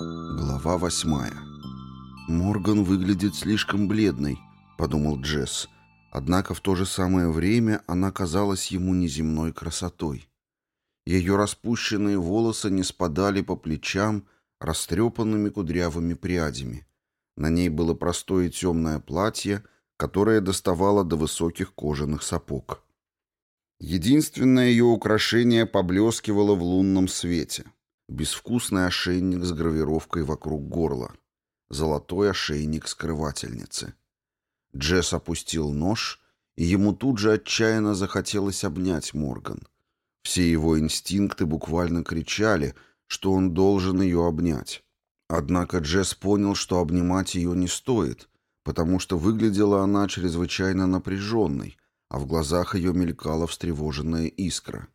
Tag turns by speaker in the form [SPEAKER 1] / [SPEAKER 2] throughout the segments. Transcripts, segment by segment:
[SPEAKER 1] Глава восьмая. «Морган выглядит слишком бледной», — подумал Джесс. Однако в то же самое время она казалась ему неземной красотой. Ее распущенные волосы не спадали по плечам растрепанными кудрявыми прядями. На ней было простое темное платье, которое доставало до высоких кожаных сапог. Единственное ее украшение поблескивало в лунном свете. Безвкусный ошейник с гравировкой вокруг горла. Золотой ошейник скрывательницы. Джесс опустил нож, и ему тут же отчаянно захотелось обнять Морган. Все его инстинкты буквально кричали, что он должен ее обнять. Однако Джесс понял, что обнимать ее не стоит, потому что выглядела она чрезвычайно напряженной — а в глазах ее мелькала встревоженная искра.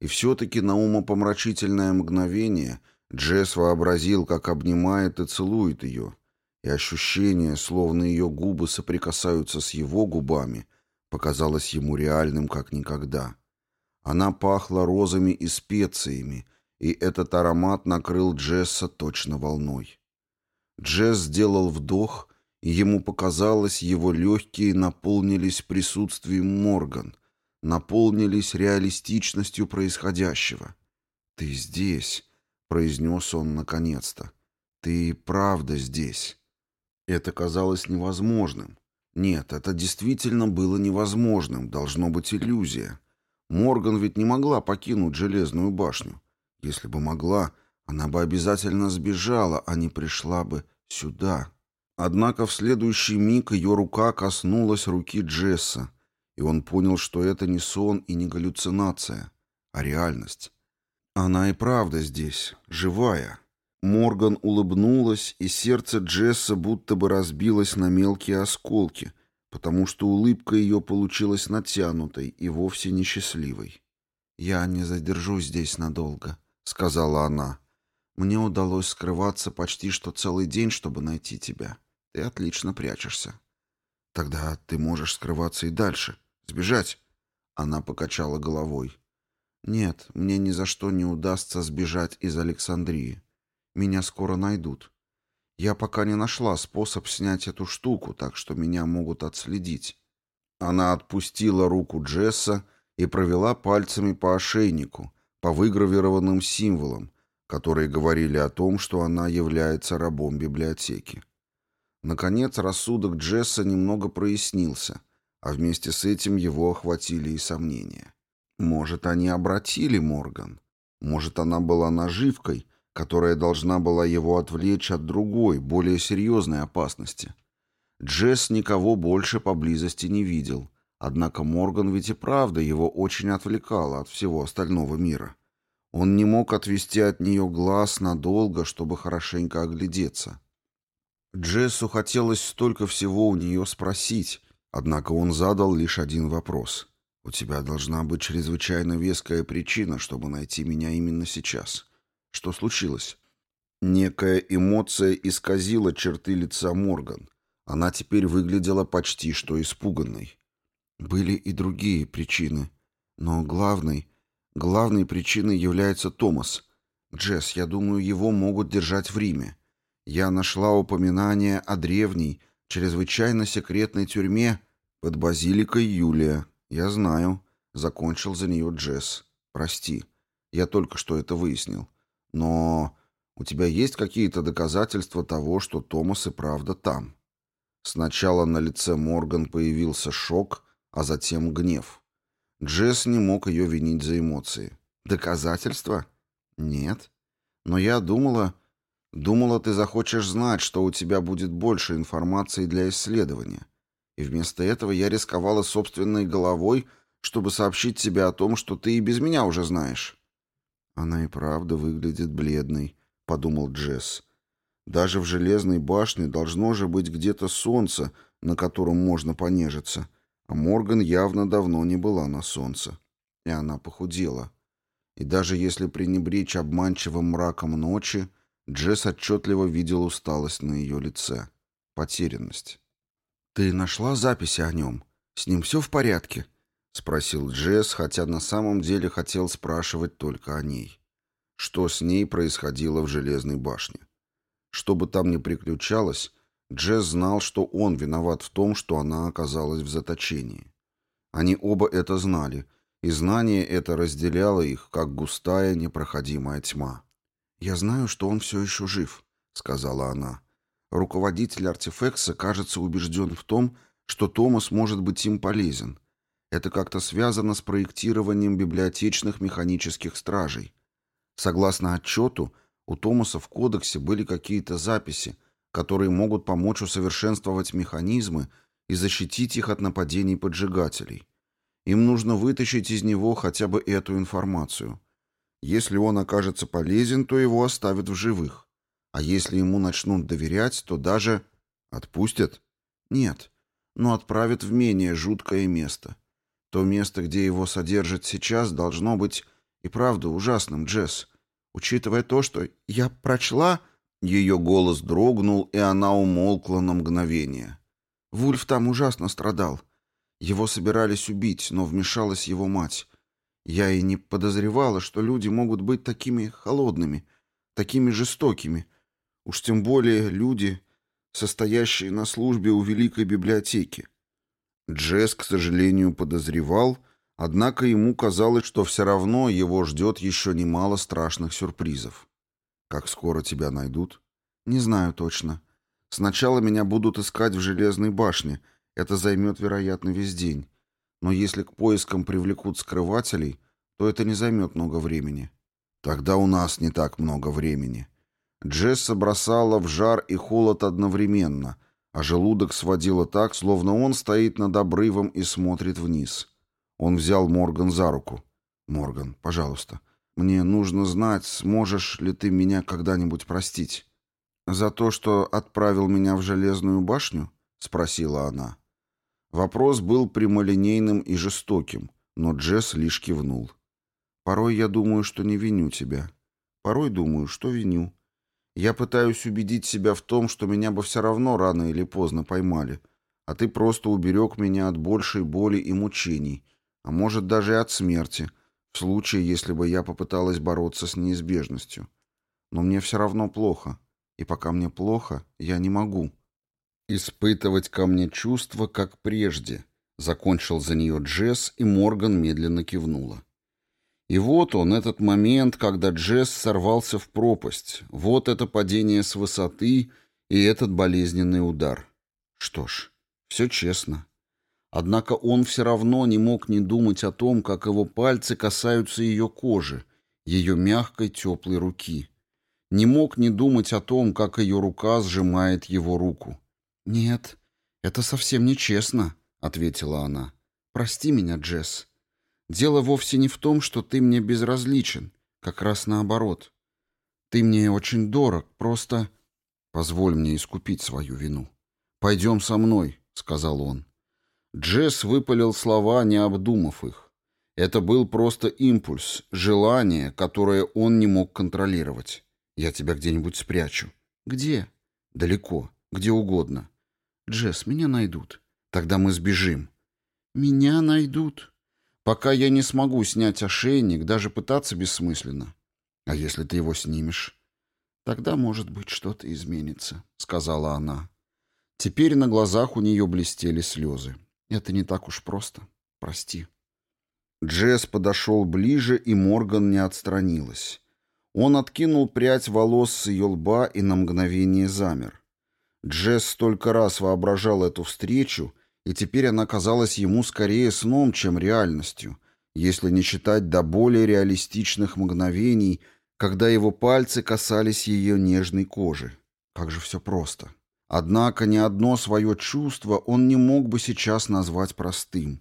[SPEAKER 1] И все-таки на умопомрачительное мгновение Джесс вообразил, как обнимает и целует ее, и ощущение, словно ее губы соприкасаются с его губами, показалось ему реальным как никогда. Она пахла розами и специями, и этот аромат накрыл Джесса точно волной. Джесс сделал вдох — Ему показалось, его легкие наполнились присутствием Морган, наполнились реалистичностью происходящего. «Ты здесь», — произнес он наконец-то. «Ты правда здесь». Это казалось невозможным. Нет, это действительно было невозможным, должно быть иллюзия. Морган ведь не могла покинуть Железную башню. Если бы могла, она бы обязательно сбежала, а не пришла бы сюда. Однако в следующий миг ее рука коснулась руки Джесса, и он понял, что это не сон и не галлюцинация, а реальность. Она и правда здесь, живая. Морган улыбнулась, и сердце Джесса будто бы разбилось на мелкие осколки, потому что улыбка ее получилась натянутой и вовсе несчастливой. «Я не задержусь здесь надолго», — сказала она. «Мне удалось скрываться почти что целый день, чтобы найти тебя. Ты отлично прячешься. Тогда ты можешь скрываться и дальше. Сбежать. Она покачала головой. Нет, мне ни за что не удастся сбежать из Александрии. Меня скоро найдут. Я пока не нашла способ снять эту штуку, так что меня могут отследить. Она отпустила руку Джесса и провела пальцами по ошейнику, по выгравированным символам, которые говорили о том, что она является рабом библиотеки. Наконец рассудок Джесса немного прояснился, а вместе с этим его охватили и сомнения. Может, они обратили Морган? Может, она была наживкой, которая должна была его отвлечь от другой, более серьезной опасности? Джесс никого больше поблизости не видел, однако Морган ведь и правда его очень отвлекала от всего остального мира. Он не мог отвести от нее глаз надолго, чтобы хорошенько оглядеться — Джессу хотелось столько всего у нее спросить, однако он задал лишь один вопрос. «У тебя должна быть чрезвычайно веская причина, чтобы найти меня именно сейчас. Что случилось?» Некая эмоция исказила черты лица Морган. Она теперь выглядела почти что испуганной. Были и другие причины. Но главной, главной причиной является Томас. Джесс, я думаю, его могут держать в Риме я нашла упоминание о древней, чрезвычайно секретной тюрьме под базиликой Юлия. Я знаю. Закончил за нее Джесс. Прости. Я только что это выяснил. Но у тебя есть какие-то доказательства того, что Томас и правда там? Сначала на лице Морган появился шок, а затем гнев. Джесс не мог ее винить за эмоции. Доказательства? Нет. Но я думала... Думала, ты захочешь знать, что у тебя будет больше информации для исследования. И вместо этого я рисковала собственной головой, чтобы сообщить тебе о том, что ты и без меня уже знаешь». «Она и правда выглядит бледной», — подумал Джесс. «Даже в железной башне должно же быть где-то солнце, на котором можно понежиться. А Морган явно давно не была на солнце. И она похудела. И даже если пренебречь обманчивым мраком ночи, — Джесс отчетливо видел усталость на ее лице. Потерянность. «Ты нашла записи о нем? С ним все в порядке?» — спросил Джесс, хотя на самом деле хотел спрашивать только о ней. Что с ней происходило в Железной башне? Что бы там ни приключалось, Джесс знал, что он виноват в том, что она оказалась в заточении. Они оба это знали, и знание это разделяло их, как густая непроходимая тьма. «Я знаю, что он все еще жив», — сказала она. Руководитель артефекса, кажется, убежден в том, что Томас может быть им полезен. Это как-то связано с проектированием библиотечных механических стражей. Согласно отчету, у Томаса в кодексе были какие-то записи, которые могут помочь усовершенствовать механизмы и защитить их от нападений поджигателей. Им нужно вытащить из него хотя бы эту информацию. Если он окажется полезен, то его оставят в живых. А если ему начнут доверять, то даже... Отпустят? Нет. Но отправят в менее жуткое место. То место, где его содержат сейчас, должно быть и правда ужасным, Джесс. Учитывая то, что я прочла... Ее голос дрогнул, и она умолкла на мгновение. Вульф там ужасно страдал. Его собирались убить, но вмешалась его мать. Я и не подозревала, что люди могут быть такими холодными, такими жестокими. Уж тем более люди, состоящие на службе у Великой библиотеки. Джесс, к сожалению, подозревал, однако ему казалось, что все равно его ждет еще немало страшных сюрпризов. «Как скоро тебя найдут?» «Не знаю точно. Сначала меня будут искать в Железной башне. Это займет, вероятно, весь день но если к поискам привлекут скрывателей, то это не займет много времени. Тогда у нас не так много времени. Джесса бросала в жар и холод одновременно, а желудок сводила так, словно он стоит над обрывом и смотрит вниз. Он взял Морган за руку. «Морган, пожалуйста, мне нужно знать, сможешь ли ты меня когда-нибудь простить?» «За то, что отправил меня в Железную башню?» — спросила она. Вопрос был прямолинейным и жестоким, но Джесс лишь кивнул. «Порой я думаю, что не виню тебя. Порой думаю, что виню. Я пытаюсь убедить себя в том, что меня бы все равно рано или поздно поймали, а ты просто уберег меня от большей боли и мучений, а может даже от смерти, в случае, если бы я попыталась бороться с неизбежностью. Но мне все равно плохо, и пока мне плохо, я не могу». «Испытывать ко мне чувства, как прежде», — закончил за нее Джесс, и Морган медленно кивнула. И вот он, этот момент, когда Джесс сорвался в пропасть. Вот это падение с высоты и этот болезненный удар. Что ж, все честно. Однако он все равно не мог не думать о том, как его пальцы касаются ее кожи, ее мягкой теплой руки. Не мог не думать о том, как ее рука сжимает его руку. — «Нет, это совсем нечестно», — ответила она. «Прости меня, Джесс. Дело вовсе не в том, что ты мне безразличен, как раз наоборот. Ты мне очень дорог, просто...» «Позволь мне искупить свою вину». «Пойдем со мной», — сказал он. Джесс выпалил слова, не обдумав их. Это был просто импульс, желание, которое он не мог контролировать. «Я тебя где-нибудь спрячу». «Где?» «Далеко, где угодно. Джесс, меня найдут. Тогда мы сбежим. Меня найдут. Пока я не смогу снять ошейник, даже пытаться бессмысленно. А если ты его снимешь? Тогда, может быть, что-то изменится, сказала она. Теперь на глазах у нее блестели слезы. Это не так уж просто. Прости. Джесс подошел ближе, и Морган не отстранилась. Он откинул прядь волос с ее лба и на мгновение замер. Джесс столько раз воображал эту встречу, и теперь она казалась ему скорее сном, чем реальностью, если не считать до более реалистичных мгновений, когда его пальцы касались ее нежной кожи. Как же все просто. Однако ни одно свое чувство он не мог бы сейчас назвать простым.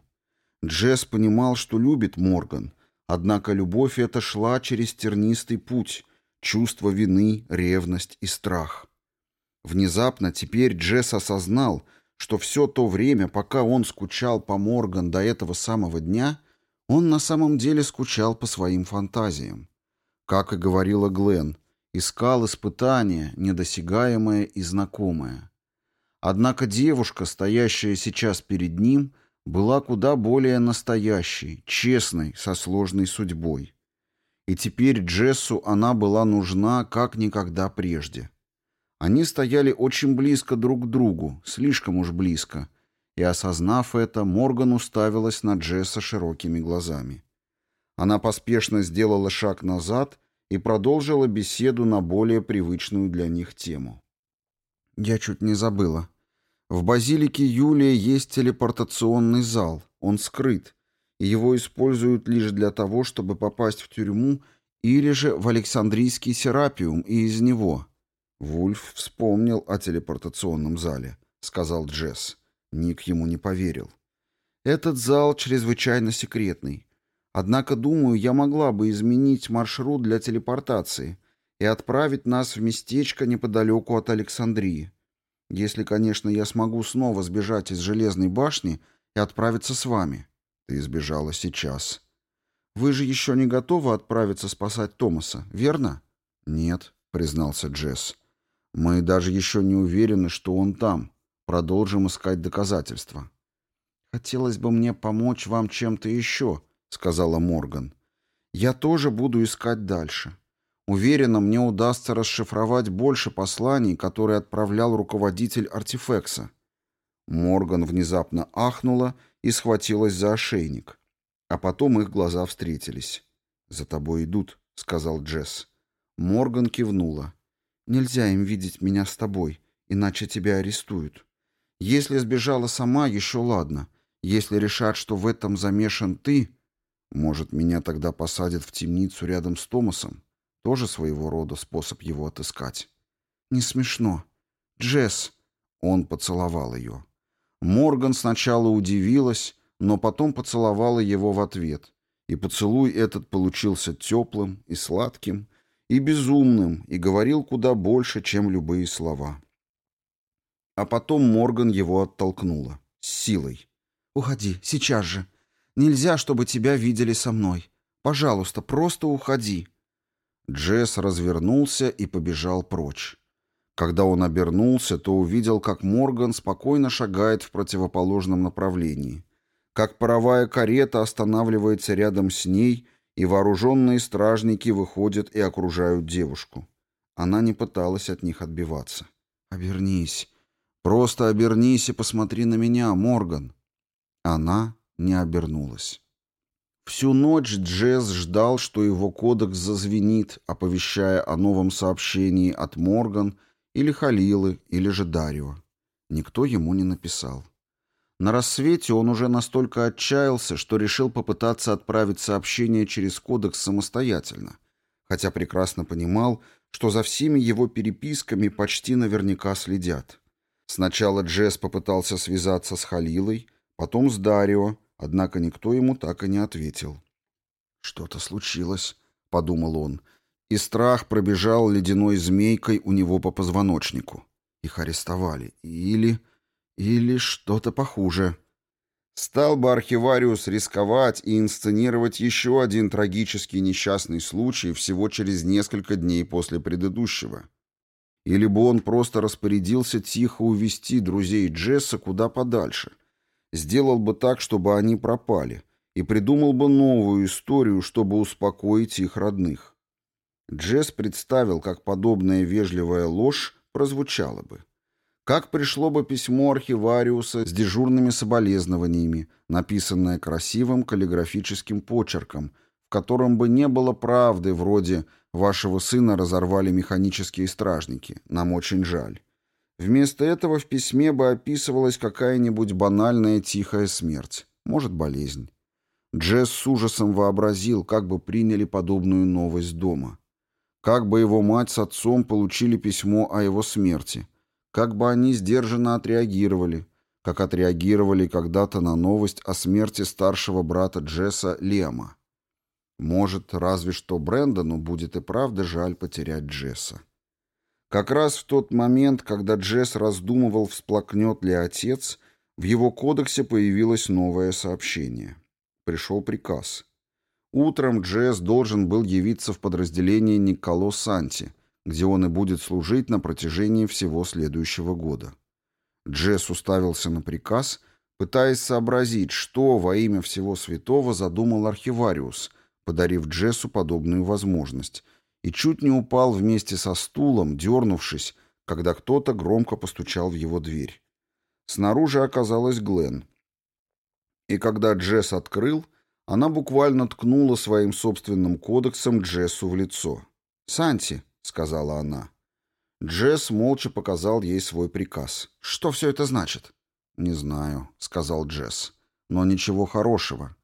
[SPEAKER 1] Джесс понимал, что любит Морган, однако любовь эта шла через тернистый путь, чувство вины, ревность и страх. Внезапно теперь Джесс осознал, что все то время, пока он скучал по Морган до этого самого дня, он на самом деле скучал по своим фантазиям. Как и говорила Глен, искал испытания, недосягаемое и знакомое. Однако девушка, стоящая сейчас перед ним, была куда более настоящей, честной, со сложной судьбой. И теперь Джессу она была нужна как никогда прежде. Они стояли очень близко друг к другу, слишком уж близко. И, осознав это, Морган уставилась на Джесса широкими глазами. Она поспешно сделала шаг назад и продолжила беседу на более привычную для них тему. «Я чуть не забыла. В базилике Юлия есть телепортационный зал. Он скрыт. И его используют лишь для того, чтобы попасть в тюрьму или же в Александрийский Серапиум и из него. «Вульф вспомнил о телепортационном зале», — сказал Джесс. Ник ему не поверил. «Этот зал чрезвычайно секретный. Однако, думаю, я могла бы изменить маршрут для телепортации и отправить нас в местечко неподалеку от Александрии. Если, конечно, я смогу снова сбежать из Железной башни и отправиться с вами». «Ты сбежала сейчас». «Вы же еще не готовы отправиться спасать Томаса, верно?» «Нет», — признался Джесс. Мы даже еще не уверены, что он там. Продолжим искать доказательства. «Хотелось бы мне помочь вам чем-то еще», — сказала Морган. «Я тоже буду искать дальше. Уверена, мне удастся расшифровать больше посланий, которые отправлял руководитель артефекса». Морган внезапно ахнула и схватилась за ошейник. А потом их глаза встретились. «За тобой идут», — сказал Джесс. Морган кивнула. Нельзя им видеть меня с тобой, иначе тебя арестуют. Если сбежала сама, еще ладно. Если решат, что в этом замешан ты, может, меня тогда посадят в темницу рядом с Томасом? Тоже своего рода способ его отыскать. Не смешно. Джесс. Он поцеловал ее. Морган сначала удивилась, но потом поцеловала его в ответ. И поцелуй этот получился теплым и сладким, и безумным, и говорил куда больше, чем любые слова. А потом Морган его оттолкнула. С силой. «Уходи, сейчас же. Нельзя, чтобы тебя видели со мной. Пожалуйста, просто уходи». Джесс развернулся и побежал прочь. Когда он обернулся, то увидел, как Морган спокойно шагает в противоположном направлении, как паровая карета останавливается рядом с ней и вооруженные стражники выходят и окружают девушку. Она не пыталась от них отбиваться. «Обернись. Просто обернись и посмотри на меня, Морган». Она не обернулась. Всю ночь Джесс ждал, что его кодекс зазвенит, оповещая о новом сообщении от Морган или Халилы, или же Дарио. Никто ему не написал. На рассвете он уже настолько отчаялся, что решил попытаться отправить сообщение через кодекс самостоятельно, хотя прекрасно понимал, что за всеми его переписками почти наверняка следят. Сначала Джесс попытался связаться с Халилой, потом с Дарио, однако никто ему так и не ответил. «Что-то случилось», — подумал он, и страх пробежал ледяной змейкой у него по позвоночнику. Их арестовали. Или... Или что-то похуже. Стал бы архивариус рисковать и инсценировать еще один трагический несчастный случай всего через несколько дней после предыдущего. Или бы он просто распорядился тихо увести друзей Джесса куда подальше. Сделал бы так, чтобы они пропали. И придумал бы новую историю, чтобы успокоить их родных. Джесс представил, как подобная вежливая ложь прозвучала бы. Как пришло бы письмо архивариуса с дежурными соболезнованиями, написанное красивым каллиграфическим почерком, в котором бы не было правды вроде «Вашего сына разорвали механические стражники, нам очень жаль». Вместо этого в письме бы описывалась какая-нибудь банальная тихая смерть, может, болезнь. Джесс с ужасом вообразил, как бы приняли подобную новость дома. Как бы его мать с отцом получили письмо о его смерти – как бы они сдержанно отреагировали, как отреагировали когда-то на новость о смерти старшего брата Джесса Лема. Может, разве что Брэндону будет и правда жаль потерять Джесса. Как раз в тот момент, когда Джесс раздумывал, всплакнет ли отец, в его кодексе появилось новое сообщение. Пришел приказ. Утром Джесс должен был явиться в подразделение Николо Санти, где он и будет служить на протяжении всего следующего года. Джесс уставился на приказ, пытаясь сообразить, что во имя всего святого задумал архивариус, подарив Джессу подобную возможность, и чуть не упал вместе со стулом, дернувшись, когда кто-то громко постучал в его дверь. Снаружи оказалась Глен. И когда Джесс открыл, она буквально ткнула своим собственным кодексом Джессу в лицо. «Санти!» — сказала она. Джесс молча показал ей свой приказ. «Что все это значит?» «Не знаю», — сказал Джесс. «Но ничего хорошего».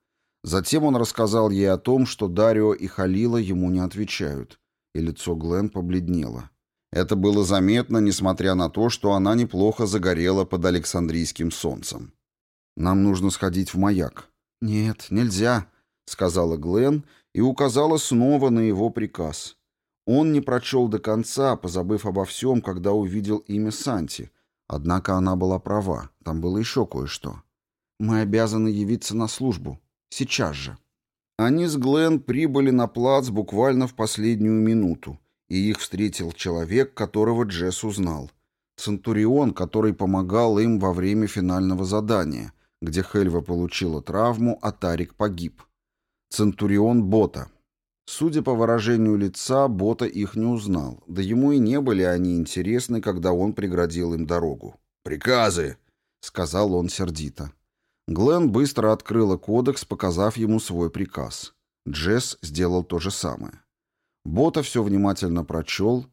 [SPEAKER 1] Затем он рассказал ей о том, что Дарио и Халила ему не отвечают, и лицо Глен побледнело. Это было заметно, несмотря на то, что она неплохо загорела под Александрийским солнцем. «Нам нужно сходить в маяк». «Нет, нельзя», — сказала Глен и указала снова на его приказ. Он не прочел до конца, позабыв обо всем, когда увидел имя Санти. Однако она была права, там было еще кое-что. «Мы обязаны явиться на службу. Сейчас же». Они с Глен прибыли на плац буквально в последнюю минуту, и их встретил человек, которого Джесс узнал. Центурион, который помогал им во время финального задания, где Хельва получила травму, а Тарик погиб. Центурион Бота, Судя по выражению лица, Бота их не узнал, да ему и не были они интересны, когда он преградил им дорогу.
[SPEAKER 2] «Приказы!» — сказал он сердито.
[SPEAKER 1] Глен быстро открыла кодекс, показав ему свой приказ. Джесс сделал то же самое. Бота все внимательно прочел,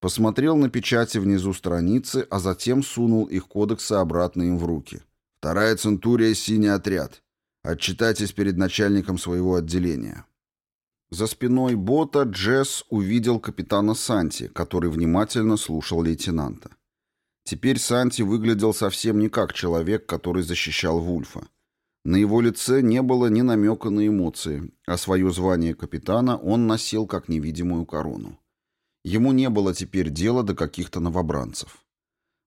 [SPEAKER 1] посмотрел на печати внизу страницы, а затем сунул их кодексы обратно им в руки.
[SPEAKER 2] «Вторая центурия — синий отряд. Отчитайтесь перед начальником своего отделения».
[SPEAKER 1] За спиной бота Джесс увидел капитана Санти, который внимательно слушал лейтенанта. Теперь Санти выглядел совсем не как человек, который защищал Вульфа. На его лице не было ни намека на эмоции, а свое звание капитана он носил как невидимую корону. Ему не было теперь дела до каких-то новобранцев.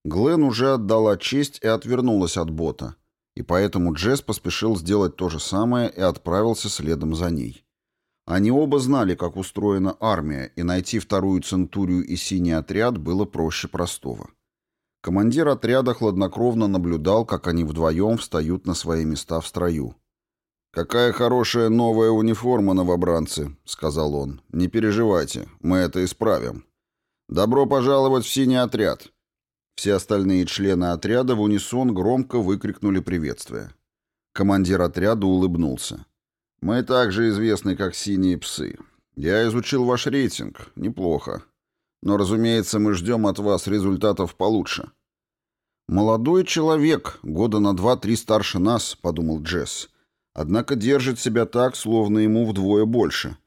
[SPEAKER 1] Глен уже отдала честь и отвернулась от бота, и поэтому Джесс поспешил сделать то же самое и отправился следом за ней. Они оба знали, как устроена армия, и найти вторую центурию и синий отряд было проще простого. Командир отряда хладнокровно наблюдал, как они вдвоем встают на свои места в строю.
[SPEAKER 2] «Какая хорошая новая униформа, новобранцы», — сказал он. «Не переживайте, мы это исправим. Добро пожаловать в синий отряд».
[SPEAKER 1] Все остальные члены отряда в унисон громко выкрикнули приветствие. Командир отряда улыбнулся.
[SPEAKER 2] Мы также известны как «Синие псы». Я изучил ваш рейтинг. Неплохо. Но, разумеется, мы ждем от вас результатов получше.
[SPEAKER 1] «Молодой человек, года на два-три старше нас», — подумал Джесс. «Однако держит себя так, словно ему вдвое больше».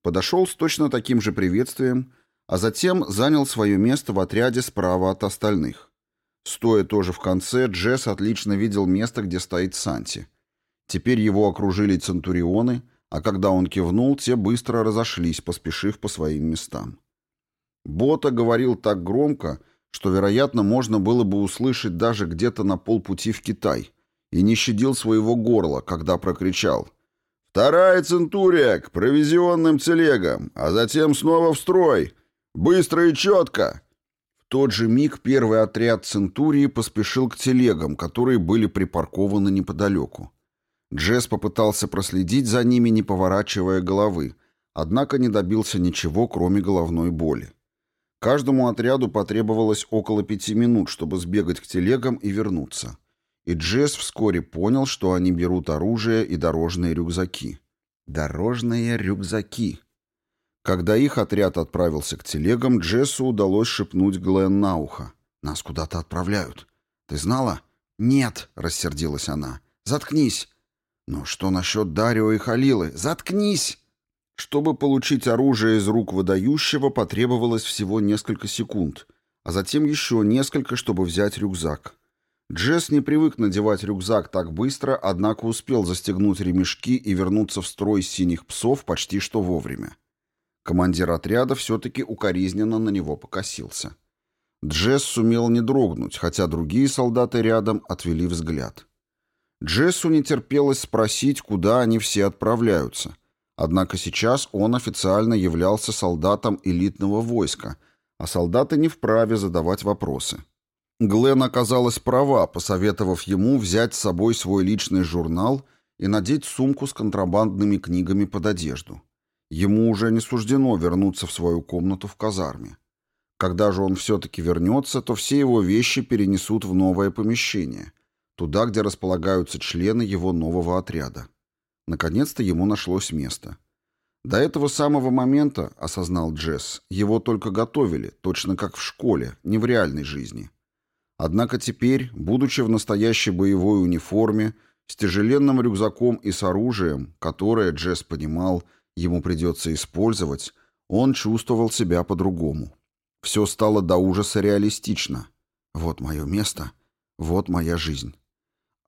[SPEAKER 1] Подошел с точно таким же приветствием, а затем занял свое место в отряде справа от остальных. Стоя тоже в конце, Джесс отлично видел место, где стоит Санти. Теперь его окружили центурионы, а когда он кивнул, те быстро разошлись, поспешив по своим местам. Бота говорил так громко, что, вероятно, можно было бы услышать даже где-то на полпути в Китай, и не щадил своего горла, когда прокричал «Вторая центурия к провизионным телегам, а затем снова в строй! Быстро и четко!» В тот же миг первый отряд центурии поспешил к телегам, которые были припаркованы неподалеку. Джесс попытался проследить за ними, не поворачивая головы, однако не добился ничего, кроме головной боли. Каждому отряду потребовалось около пяти минут, чтобы сбегать к телегам и вернуться. И Джесс вскоре понял, что они берут оружие и дорожные рюкзаки. Дорожные рюкзаки. Когда их отряд отправился к телегам, Джессу удалось шепнуть Глен на ухо. «Нас куда-то отправляют. Ты знала?» «Нет», — рассердилась она. «Заткнись. Но что насчет Дарио и Халилы? Заткнись! Чтобы получить оружие из рук выдающего, потребовалось всего несколько секунд, а затем еще несколько, чтобы взять рюкзак. Джесс не привык надевать рюкзак так быстро, однако успел застегнуть ремешки и вернуться в строй синих псов почти что вовремя. Командир отряда все-таки укоризненно на него покосился. Джесс сумел не дрогнуть, хотя другие солдаты рядом отвели взгляд. Джессу не терпелось спросить, куда они все отправляются. Однако сейчас он официально являлся солдатом элитного войска, а солдаты не вправе задавать вопросы. Глен оказалась права, посоветовав ему взять с собой свой личный журнал и надеть сумку с контрабандными книгами под одежду. Ему уже не суждено вернуться в свою комнату в казарме. Когда же он все-таки вернется, то все его вещи перенесут в новое помещение – туда, где располагаются члены его нового отряда. Наконец-то ему нашлось место. До этого самого момента, осознал Джесс, его только готовили, точно как в школе, не в реальной жизни. Однако теперь, будучи в настоящей боевой униформе, с тяжеленным рюкзаком и с оружием, которое, Джесс понимал, ему придется использовать, он чувствовал себя по-другому. Все стало до ужаса реалистично. Вот мое место, вот моя жизнь.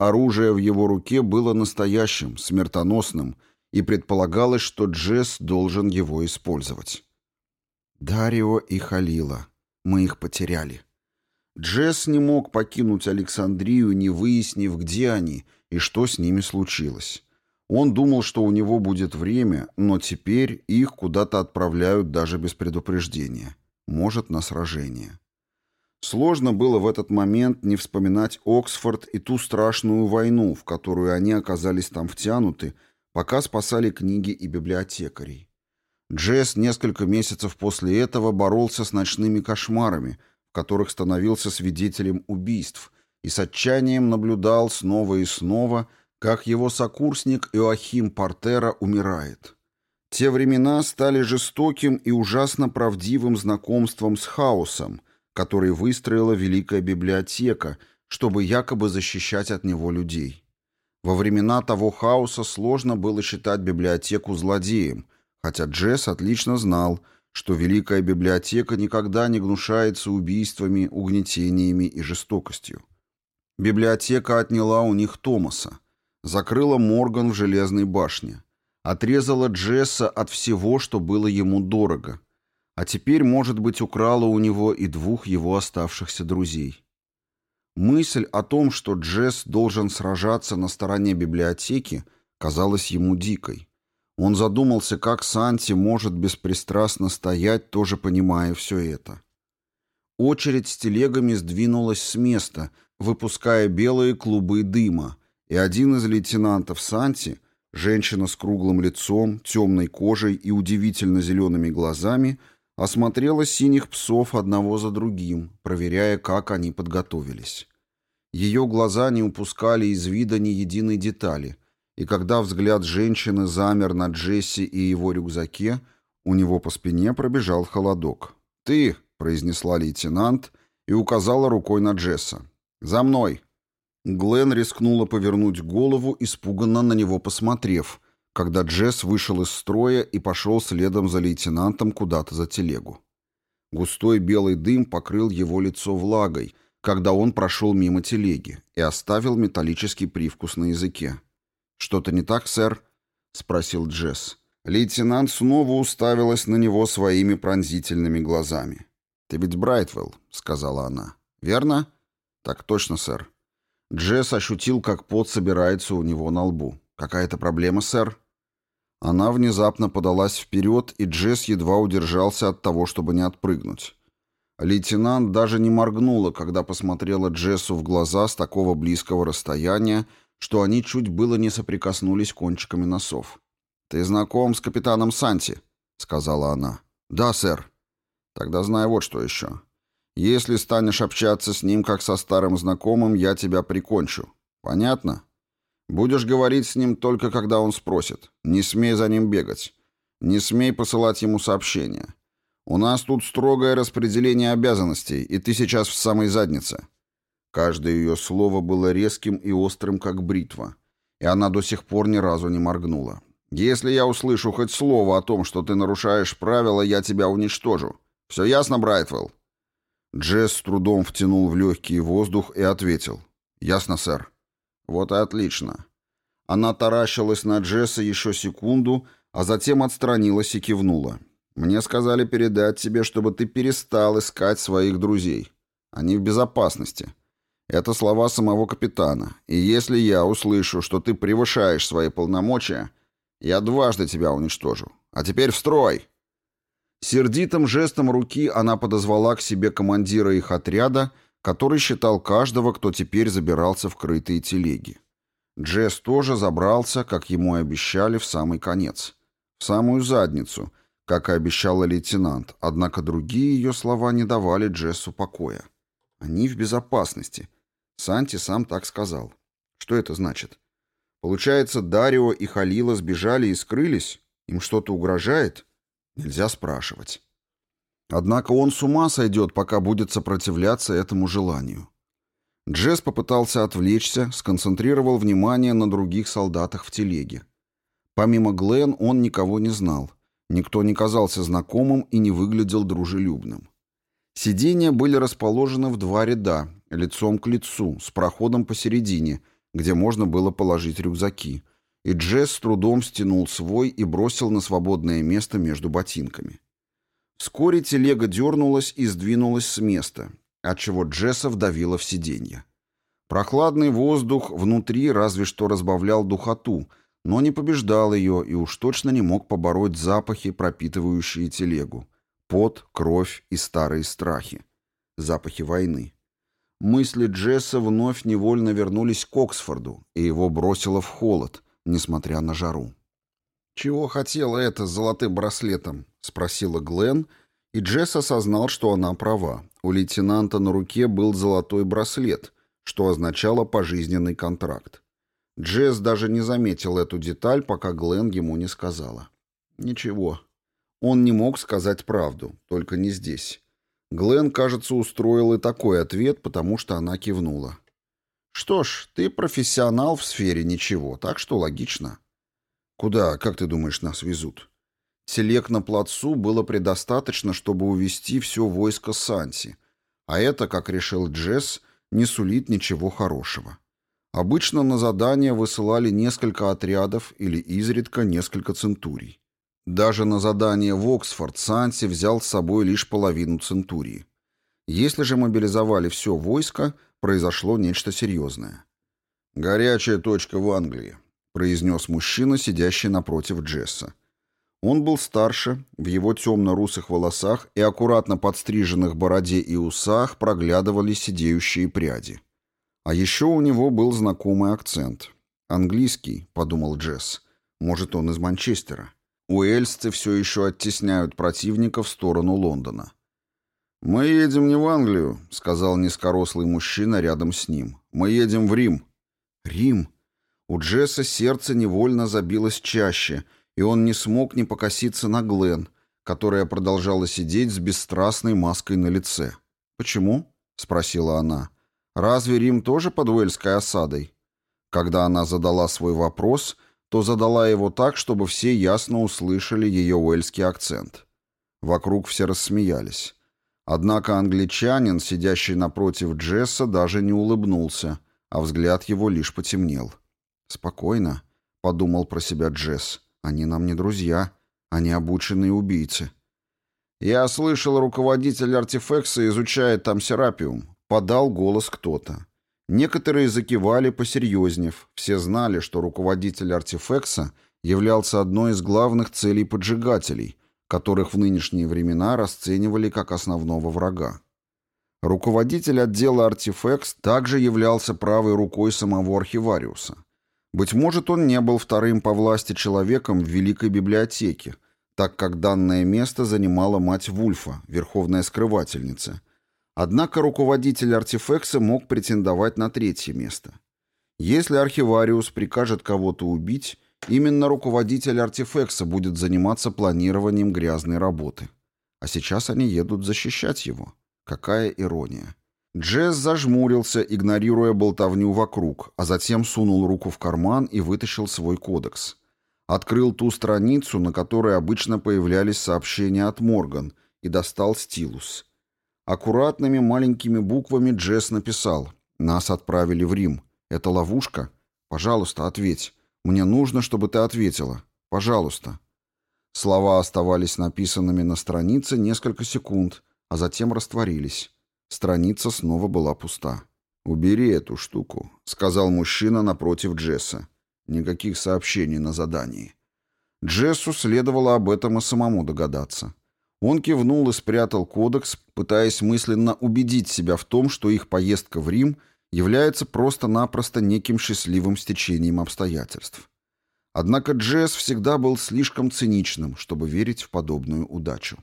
[SPEAKER 1] Оружие в его руке было настоящим, смертоносным, и предполагалось, что Джесс должен его использовать. Дарио и Халила. Мы их потеряли. Джесс не мог покинуть Александрию, не выяснив, где они и что с ними случилось. Он думал, что у него будет время, но теперь их куда-то отправляют даже без предупреждения. Может, на сражение. Сложно было в этот момент не вспоминать Оксфорд и ту страшную войну, в которую они оказались там втянуты, пока спасали книги и библиотекарей. Джесс несколько месяцев после этого боролся с ночными кошмарами, в которых становился свидетелем убийств, и с отчаянием наблюдал снова и снова, как его сокурсник Иоахим Портера умирает. Те времена стали жестоким и ужасно правдивым знакомством с хаосом – который выстроила Великая Библиотека, чтобы якобы защищать от него людей. Во времена того хаоса сложно было считать библиотеку злодеем, хотя Джесс отлично знал, что Великая Библиотека никогда не гнушается убийствами, угнетениями и жестокостью. Библиотека отняла у них Томаса, закрыла Морган в Железной башне, отрезала Джесса от всего, что было ему дорого – а теперь, может быть, украла у него и двух его оставшихся друзей. Мысль о том, что Джесс должен сражаться на стороне библиотеки, казалась ему дикой. Он задумался, как Санти может беспристрастно стоять, тоже понимая все это. Очередь с телегами сдвинулась с места, выпуская белые клубы дыма, и один из лейтенантов Санти, женщина с круглым лицом, темной кожей и удивительно зелеными глазами – осмотрела синих псов одного за другим, проверяя, как они подготовились. Ее глаза не упускали из вида ни единой детали, и когда взгляд женщины замер на Джесси и его рюкзаке, у него по спине пробежал холодок. «Ты!» — произнесла лейтенант и указала рукой на Джесса. «За мной!» Глен рискнула повернуть голову, испуганно на него посмотрев, когда Джесс вышел из строя и пошел следом за лейтенантом куда-то за телегу. Густой белый дым покрыл его лицо влагой, когда он прошел мимо телеги и оставил металлический привкус на языке. «Что-то не так, сэр?» — спросил Джесс. Лейтенант снова уставилась на него своими пронзительными глазами. «Ты ведь Брайтвелл», — сказала она. «Верно?» «Так точно, сэр». Джесс ощутил, как пот собирается у него на лбу. «Какая-то проблема, сэр?» Она внезапно подалась вперед, и Джесс едва удержался от того, чтобы не отпрыгнуть. Лейтенант даже не моргнула, когда посмотрела Джессу в глаза с такого близкого расстояния, что они чуть было не соприкоснулись кончиками носов. «Ты знаком с капитаном Санти?» — сказала она. «Да, сэр». «Тогда знай вот что еще. Если станешь общаться с ним как со старым знакомым, я тебя прикончу. Понятно?» Будешь говорить с ним только когда он спросит. Не смей за ним бегать. Не смей посылать ему сообщения. У нас тут строгое распределение обязанностей, и ты сейчас в самой заднице». Каждое ее слово было резким и острым, как бритва, и она до сих пор ни разу не моргнула. «Если я услышу хоть слово о том, что ты нарушаешь правила, я тебя уничтожу. Все ясно, Брайтвелл?» Джесс с трудом втянул в легкий воздух и ответил. «Ясно, сэр». Вот и отлично. Она таращилась на Джесса еще секунду, а затем отстранилась и кивнула. «Мне сказали передать тебе, чтобы ты перестал искать своих друзей. Они в безопасности». Это слова самого капитана. И если я услышу, что ты превышаешь свои полномочия, я дважды тебя уничтожу. А теперь в строй!» Сердитым жестом руки она подозвала к себе командира их отряда — который считал каждого, кто теперь забирался в крытые телеги. Джесс тоже забрался, как ему и обещали, в самый конец. В самую задницу, как и обещала лейтенант, однако другие ее слова не давали Джессу покоя. Они в безопасности. Санти сам так сказал. Что это значит? Получается, Дарио и Халила сбежали и скрылись? Им что-то угрожает? Нельзя спрашивать. Однако он с ума сойдет, пока будет сопротивляться этому желанию. Джесс попытался отвлечься, сконцентрировал внимание на других солдатах в телеге. Помимо Глен он никого не знал. Никто не казался знакомым и не выглядел дружелюбным. Сидения были расположены в два ряда, лицом к лицу, с проходом посередине, где можно было положить рюкзаки. И Джесс с трудом стянул свой и бросил на свободное место между ботинками. Вскоре телега дернулась и сдвинулась с места, отчего Джесса давила в сиденье. Прохладный воздух внутри разве что разбавлял духоту, но не побеждал ее и уж точно не мог побороть запахи, пропитывающие телегу. Пот, кровь и старые страхи. Запахи войны. Мысли Джесса вновь невольно вернулись к Оксфорду, и его бросило в холод, несмотря на жару. «Чего хотела это с золотым браслетом?» — спросила Глен, и Джесс осознал, что она права. У лейтенанта на руке был золотой браслет, что означало пожизненный контракт. Джесс даже не заметил эту деталь, пока Глен ему не сказала. «Ничего». Он не мог сказать правду, только не здесь. Глен, кажется, устроил и такой ответ, потому что она кивнула. «Что ж, ты профессионал в сфере ничего, так что логично». Куда, как ты думаешь, нас везут? Телег на плацу было предостаточно, чтобы увести все войско Санси, а это, как решил Джесс, не сулит ничего хорошего. Обычно на задание высылали несколько отрядов или изредка несколько центурий. Даже на задание в Оксфорд Санси взял с собой лишь половину центурии. Если же мобилизовали все войско, произошло нечто серьезное. «Горячая точка в Англии», произнес мужчина, сидящий напротив Джесса. Он был старше, в его темно-русых волосах и аккуратно подстриженных бороде и усах проглядывали сидеющие пряди. А еще у него был знакомый акцент. «Английский», — подумал Джесс. «Может, он из Манчестера». Уэльсцы все еще оттесняют противника в сторону Лондона. «Мы едем не в Англию», — сказал низкорослый мужчина рядом с ним. «Мы едем в Рим». «Рим?» У Джесса сердце невольно забилось чаще, и он не смог не покоситься на Глен, которая продолжала сидеть с бесстрастной маской на лице. «Почему?» — спросила она. «Разве Рим тоже под уэльской осадой?» Когда она задала свой вопрос, то задала его так, чтобы все ясно услышали ее уэльский акцент. Вокруг все рассмеялись. Однако англичанин, сидящий напротив Джесса, даже не улыбнулся, а взгляд его лишь потемнел. «Спокойно», — подумал про себя Джесс. «Они нам не друзья, они обученные убийцы». «Я слышал, руководитель артефекса изучает там серапиум», — подал голос кто-то. Некоторые закивали посерьезнев. Все знали, что руководитель артефекса являлся одной из главных целей поджигателей, которых в нынешние времена расценивали как основного врага. Руководитель отдела артефекс также являлся правой рукой самого архивариуса. Быть может, он не был вторым по власти человеком в Великой библиотеке, так как данное место занимала мать Вульфа, верховная скрывательница. Однако руководитель артефекса мог претендовать на третье место. Если архивариус прикажет кого-то убить, именно руководитель артефекса будет заниматься планированием грязной работы. А сейчас они едут защищать его. Какая ирония. Джесс зажмурился, игнорируя болтовню вокруг, а затем сунул руку в карман и вытащил свой кодекс. Открыл ту страницу, на которой обычно появлялись сообщения от Морган, и достал стилус. Аккуратными маленькими буквами Джесс написал «Нас отправили в Рим. Это ловушка? Пожалуйста, ответь. Мне нужно, чтобы ты ответила. Пожалуйста». Слова оставались написанными на странице несколько секунд, а затем растворились. Страница снова была пуста. «Убери эту штуку», — сказал мужчина напротив Джесса. Никаких сообщений на задании. Джессу следовало об этом и самому догадаться.
[SPEAKER 2] Он кивнул и спрятал кодекс, пытаясь мысленно убедить себя в том, что их поездка в Рим является просто-напросто неким счастливым стечением обстоятельств. Однако Джесс всегда был слишком циничным, чтобы верить в подобную удачу.